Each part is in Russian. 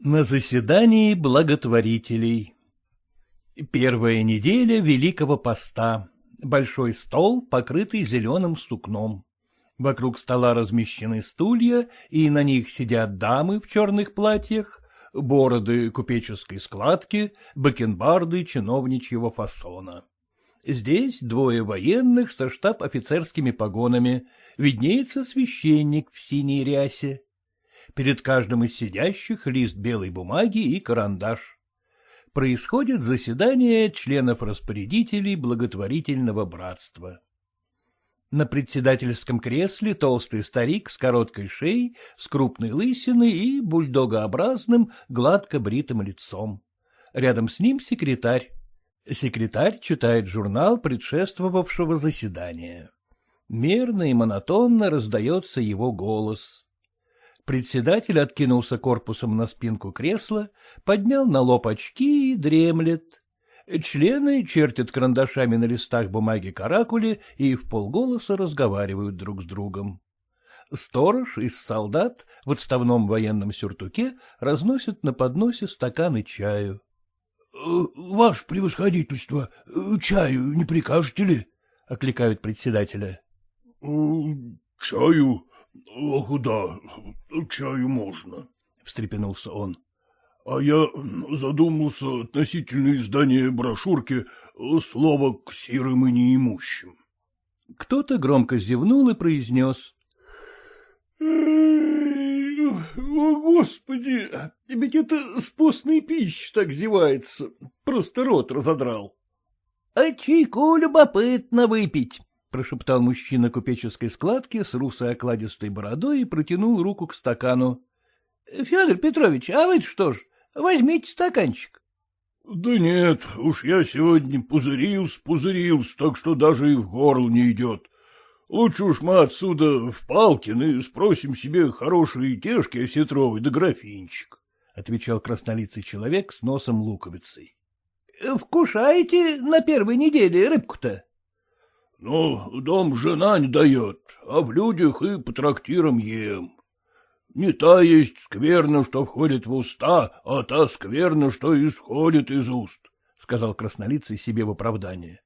На заседании благотворителей Первая неделя Великого Поста. Большой стол, покрытый зеленым сукном. Вокруг стола размещены стулья, и на них сидят дамы в черных платьях, бороды купеческой складки, бакенбарды чиновничьего фасона. Здесь двое военных со штаб-офицерскими погонами, виднеется священник в синей рясе. Перед каждым из сидящих лист белой бумаги и карандаш. Происходит заседание членов-распорядителей благотворительного братства. На председательском кресле толстый старик с короткой шеей, с крупной лысиной и бульдогообразным, гладко бритым лицом. Рядом с ним секретарь. Секретарь читает журнал предшествовавшего заседания. Мерно и монотонно раздается его голос. Председатель откинулся корпусом на спинку кресла, поднял на лоб очки и дремлет. Члены чертят карандашами на листах бумаги каракули и в полголоса разговаривают друг с другом. Сторож из солдат в отставном военном сюртуке разносит на подносе стаканы чаю. — Ваше превосходительство, чаю не прикажете ли? — окликают председателя. — Чаю? Ох, да, чаю можно, — встрепенулся он. — А я задумался относительно издания брошюрки «Слово к сирым и неимущим». Кто-то громко зевнул и произнес. — О, Господи, ведь это с постной пищи так зевается, просто рот разодрал. — А чайку любопытно выпить, — прошептал мужчина купеческой складки с русой окладистой бородой и протянул руку к стакану. — Федор Петрович, а вы что ж, возьмите стаканчик. — Да нет, уж я сегодня пузырился, пузырился, так что даже и в горло не идет. Лучше уж мы отсюда в Палкин и спросим себе хорошие тешки осетровой да графинчик, — отвечал краснолицый человек с носом луковицей. — Вкушаете на первой неделе рыбку-то? — Ну, дом жена не дает, а в людях и по трактирам ем. Не та есть скверно, что входит в уста, а та скверно, что исходит из уст, — сказал краснолицый себе в оправдание.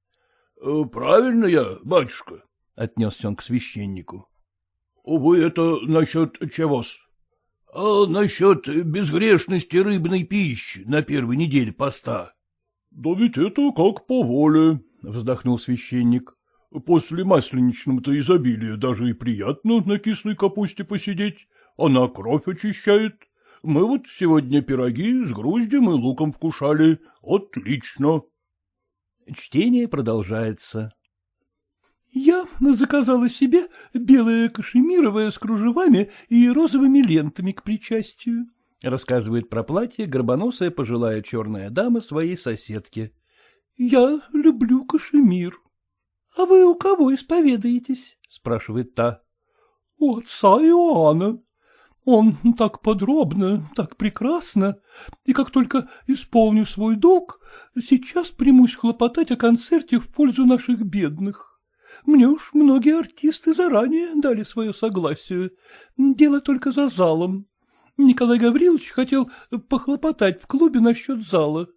«Э, — Правильно я, батюшка? — отнесся он к священнику. — Вы это насчет чего-с? — А насчет безгрешности рыбной пищи на первой неделе поста. — Да ведь это как по воле, — вздохнул священник. После масленичного-то изобилия даже и приятно на кислой капусте посидеть. Она кровь очищает. Мы вот сегодня пироги с груздем и луком вкушали. Отлично. Чтение продолжается. Я заказала себе белое кашемировое с кружевами и розовыми лентами к причастию, рассказывает про платье горбоносая пожилая черная дама своей соседке. Я люблю кашемир. — А вы у кого исповедаетесь? — спрашивает та. — У отца Иоанна. Он так подробно, так прекрасно, и как только исполню свой долг, сейчас примусь хлопотать о концерте в пользу наших бедных. Мне уж многие артисты заранее дали свое согласие. Дело только за залом. Николай Гаврилович хотел похлопотать в клубе насчет зала.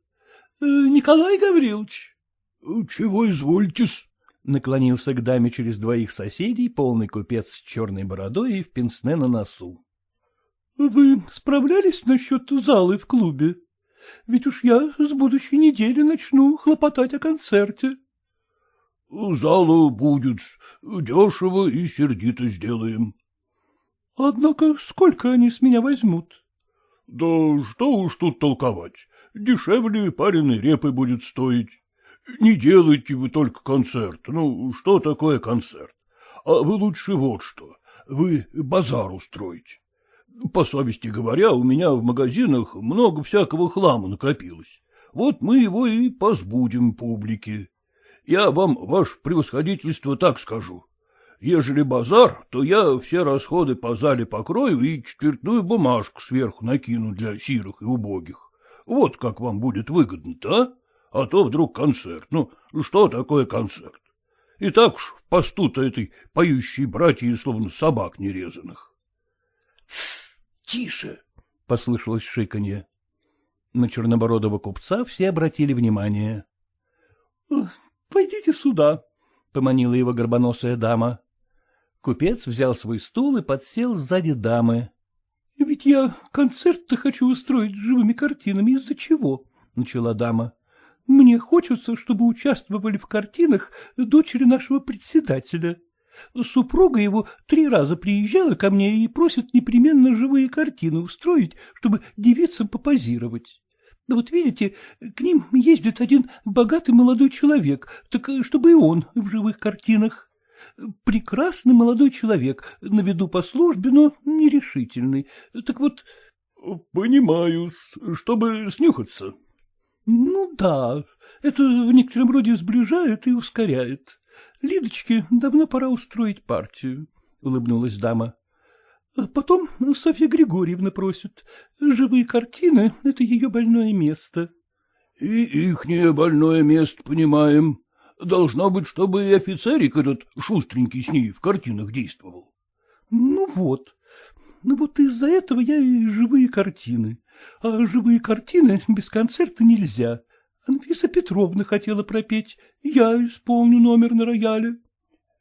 Э, Николай Гаврилович? — Чего извольтесь? Наклонился к даме через двоих соседей полный купец с черной бородой и в пенсне на носу. — Вы справлялись насчет залы в клубе? Ведь уж я с будущей недели начну хлопотать о концерте. — Зала будет, дешево и сердито сделаем. — Однако сколько они с меня возьмут? — Да что уж тут толковать, дешевле пареной репы будет стоить. Не делайте вы только концерт. Ну, что такое концерт? А вы лучше вот что. Вы базар устроите. По совести говоря, у меня в магазинах много всякого хлама накопилось. Вот мы его и позбудем публике. Я вам, ваше превосходительство, так скажу. Ежели базар, то я все расходы по зале покрою и четвертную бумажку сверху накину для сирых и убогих. Вот как вам будет выгодно-то, а? А то вдруг концерт. Ну, что такое концерт? И так уж в посту-то этой поющей братьи словно собак нерезанных. — Тс, тише! — послышалось шиканье. На чернобородого купца все обратили внимание. — Пойдите сюда, — поманила его горбоносая дама. Купец взял свой стул и подсел сзади дамы. — Ведь я концерт-то хочу устроить живыми картинами. Из-за чего? — начала дама. — Мне хочется, чтобы участвовали в картинах дочери нашего председателя. Супруга его три раза приезжала ко мне и просит непременно живые картины устроить, чтобы девицам попозировать. Вот видите, к ним ездит один богатый молодой человек, так чтобы и он в живых картинах. Прекрасный молодой человек, на виду по службе, но нерешительный. Так вот... — Понимаю, чтобы снюхаться. — Ну да, это в некотором роде сближает и ускоряет. Лидочке давно пора устроить партию, — улыбнулась дама. — Потом Софья Григорьевна просит. Живые картины — это ее больное место. — И ихнее больное место понимаем. Должно быть, чтобы и офицерик этот шустренький с ней в картинах действовал. — Ну вот. Ну вот из-за этого я и живые картины. А живые картины без концерта нельзя. Анфиса Петровна хотела пропеть, я исполню номер на рояле.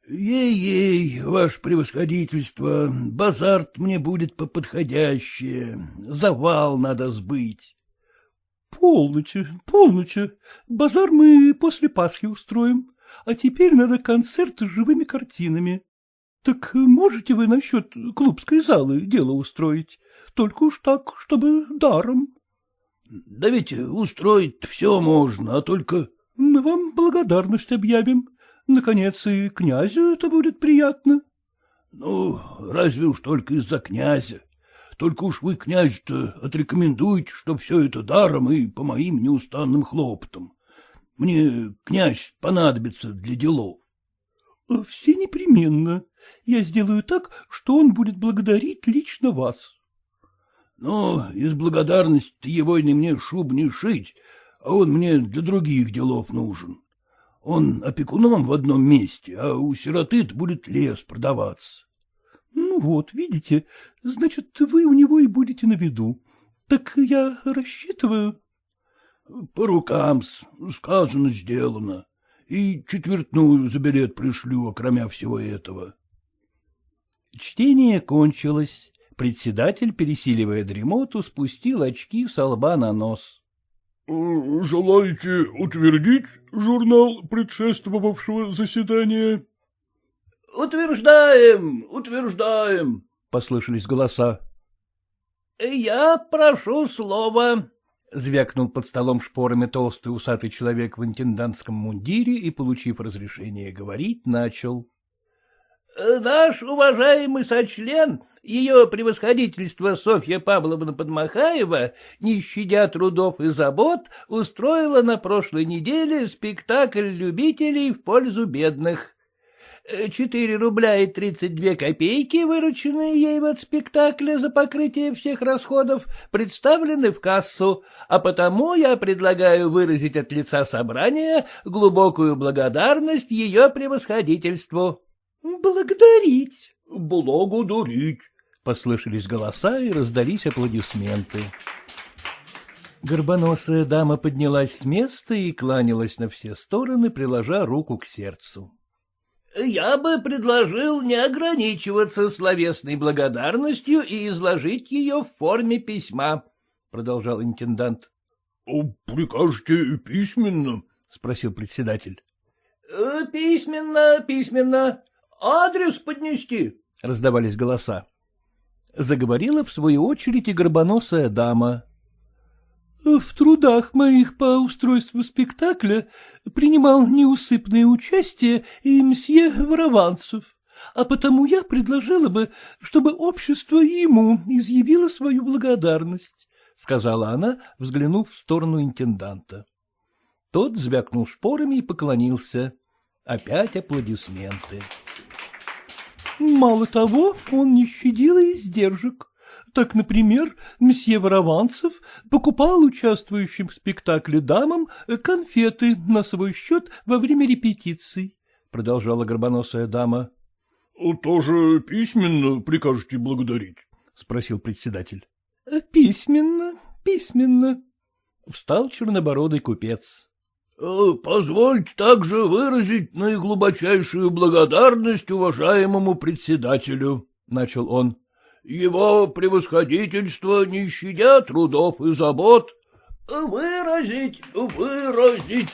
Ей-ей, ваше превосходительство, базар мне будет поподходящее, завал надо сбыть. Полночи, полночи, базар мы после Пасхи устроим, а теперь надо концерт с живыми картинами. Так можете вы насчет клубской залы дело устроить, только уж так, чтобы даром. Да ведь устроить все можно, а только... Мы вам благодарность объявим. Наконец, и князю это будет приятно. Ну, разве уж только из-за князя. Только уж вы, князь-то, отрекомендуйте, что все это даром и по моим неустанным хлопотам. Мне князь понадобится для делов. — Все непременно. Я сделаю так, что он будет благодарить лично вас. Но из благодарности его не мне шуб не шить, а он мне для других делов нужен. Он опекуном в одном месте, а у сироты будет лес продаваться. — Ну вот, видите, значит, вы у него и будете на виду. Так я рассчитываю... — По рукам сказано, сделано. И четвертную за билет пришлю, окромя всего этого. Чтение кончилось. Председатель, пересиливая дремоту, спустил очки со лба на нос. — Желаете утвердить журнал предшествовавшего заседания? — Утверждаем, утверждаем, — послышались голоса. — Я прошу слова, — звякнул под столом шпорами толстый усатый человек в интендантском мундире и, получив разрешение говорить, начал. — Наш уважаемый сочлен ее превосходительство Софья Павловна Подмахаева, не щадя трудов и забот, устроила на прошлой неделе спектакль любителей в пользу бедных. Четыре рубля и тридцать две копейки, вырученные ей от спектакля за покрытие всех расходов, представлены в кассу, а потому я предлагаю выразить от лица собрания глубокую благодарность ее превосходительству. — Благодарить. — Благодарить. Послышались голоса и раздались аплодисменты. Горбоносая дама поднялась с места и кланялась на все стороны, приложа руку к сердцу. — Я бы предложил не ограничиваться словесной благодарностью и изложить ее в форме письма, — продолжал интендант. — Прикажете письменно? — спросил председатель. — Письменно, письменно. Адрес поднести, — раздавались голоса заговорила в свою очередь и горбоносая дама. — В трудах моих по устройству спектакля принимал неусыпное участие и мсье Ворованцев, а потому я предложила бы, чтобы общество ему изъявило свою благодарность, — сказала она, взглянув в сторону интенданта. Тот звякнул шпорами и поклонился. Опять аплодисменты. Мало того, он не щадил и издержек. Так, например, месье Ворованцев покупал участвующим в спектакле дамам конфеты на свой счет во время репетиций, — продолжала горбоносая дама. — Тоже письменно прикажете благодарить? — спросил председатель. —— Письменно, письменно, — встал чернобородый купец. Э, — Позвольте также выразить наиглубочайшую благодарность уважаемому председателю, — начал он. — Его превосходительство, не щадя трудов и забот, выразить, выразить.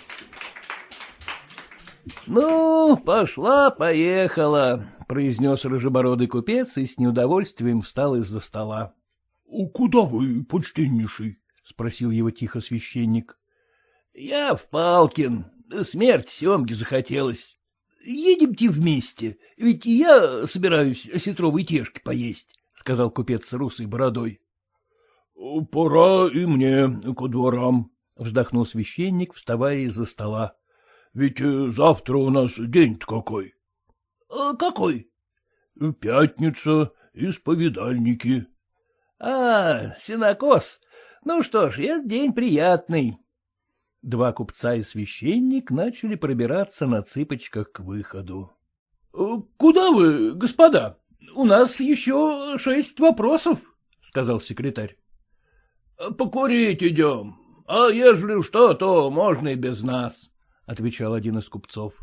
— Ну, пошла-поехала, — произнес рыжебородый купец и с неудовольствием встал из-за стола. — Куда вы, почтеннейший? — спросил его тихо священник. — Я в Палкин. Смерть Семге захотелось. Едемте вместе, ведь я собираюсь осетровой тешки поесть, — сказал купец с русой бородой. — Пора и мне ко дворам, — вздохнул священник, вставая из-за стола. — Ведь э, завтра у нас день-то какой? — Какой? — Пятница, исповедальники. — А, синокос. Ну что ж, это день приятный. Два купца и священник начали пробираться на цыпочках к выходу. «Э, — Куда вы, господа? У нас еще шесть вопросов, — сказал секретарь. — Покурить идем, а ежели что, то можно и без нас, — отвечал один из купцов.